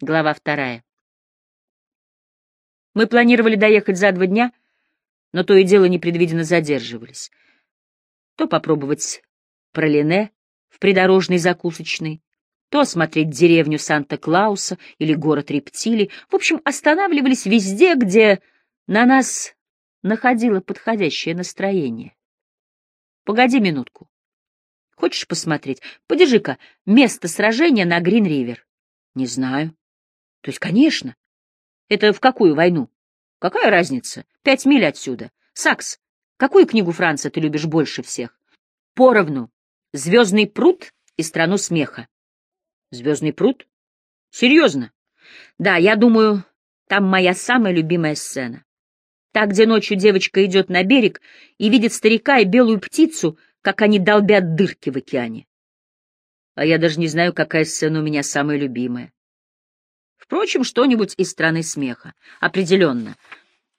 Глава вторая. Мы планировали доехать за два дня, но то и дело непредвиденно задерживались. То попробовать пролине в придорожной закусочной, то осмотреть деревню Санта-Клауса или город рептилий. В общем, останавливались везде, где на нас находило подходящее настроение. Погоди минутку. Хочешь посмотреть? Подержи-ка место сражения на Грин-Ривер. Не знаю. То есть, конечно. Это в какую войну? Какая разница? Пять миль отсюда. Сакс, какую книгу Франца ты любишь больше всех? Поровну. Звездный пруд и страну смеха. Звездный пруд? Серьезно? Да, я думаю, там моя самая любимая сцена. Так, где ночью девочка идет на берег и видит старика и белую птицу, как они долбят дырки в океане. А я даже не знаю, какая сцена у меня самая любимая. Впрочем, что-нибудь из страны смеха. Определенно.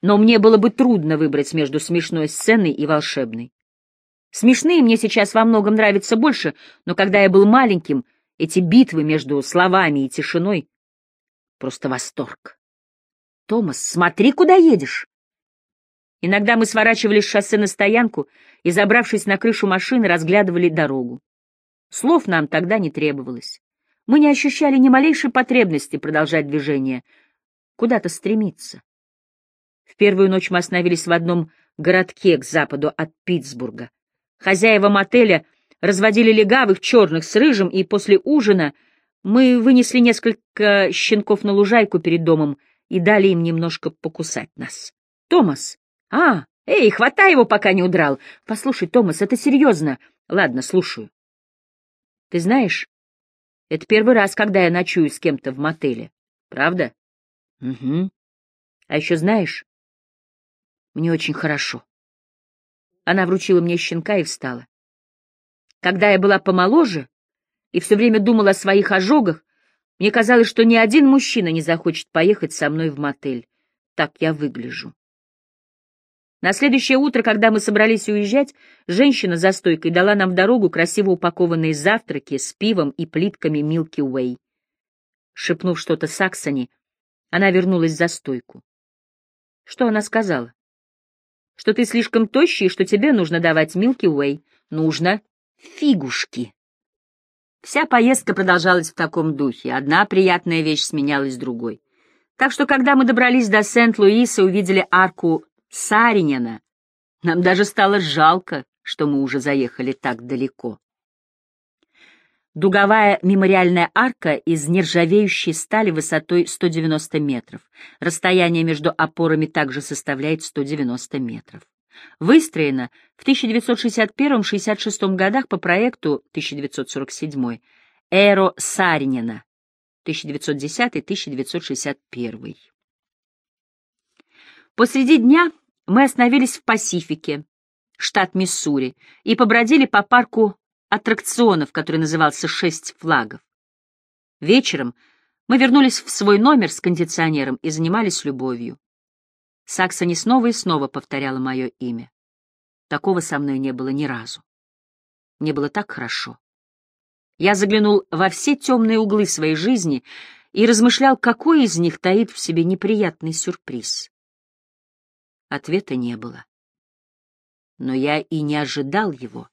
Но мне было бы трудно выбрать между смешной сценой и волшебной. Смешные мне сейчас во многом нравятся больше, но когда я был маленьким, эти битвы между словами и тишиной — просто восторг. «Томас, смотри, куда едешь!» Иногда мы сворачивали с шоссе на стоянку и, забравшись на крышу машины, разглядывали дорогу. Слов нам тогда не требовалось. Мы не ощущали ни малейшей потребности продолжать движение, куда-то стремиться. В первую ночь мы остановились в одном городке к западу от Питтсбурга. Хозяева мотеля разводили легавых черных с рыжим, и после ужина мы вынесли несколько щенков на лужайку перед домом и дали им немножко покусать нас. «Томас!» «А, эй, хватай его, пока не удрал. Послушай, Томас, это серьезно. Ладно, слушаю. Ты знаешь, это первый раз, когда я ночую с кем-то в мотеле. Правда? Угу. А еще знаешь, мне очень хорошо. Она вручила мне щенка и встала. Когда я была помоложе и все время думала о своих ожогах, мне казалось, что ни один мужчина не захочет поехать со мной в мотель. Так я выгляжу. На следующее утро, когда мы собрались уезжать, женщина за стойкой дала нам в дорогу красиво упакованные завтраки с пивом и плитками Милки Уэй. Шепнув что-то Саксони, она вернулась за стойку. Что она сказала? Что ты слишком тощий, что тебе нужно давать Милки Уэй. Нужно фигушки. Вся поездка продолжалась в таком духе. Одна приятная вещь сменялась другой. Так что, когда мы добрались до Сент-Луиса увидели арку Саринина. Нам даже стало жалко, что мы уже заехали так далеко. Дуговая мемориальная арка из нержавеющей стали высотой 190 метров. Расстояние между опорами также составляет 190 метров. Выстроена в 1961-66 годах по проекту 1947 Эро Саринина 1910-1961. Посреди дня мы остановились в Пасифике, штат Миссури, и побродили по парку аттракционов, который назывался «Шесть флагов». Вечером мы вернулись в свой номер с кондиционером и занимались любовью. Саксони снова и снова повторяла мое имя. Такого со мной не было ни разу. Мне было так хорошо. Я заглянул во все темные углы своей жизни и размышлял, какой из них таит в себе неприятный сюрприз. Ответа не было. Но я и не ожидал его.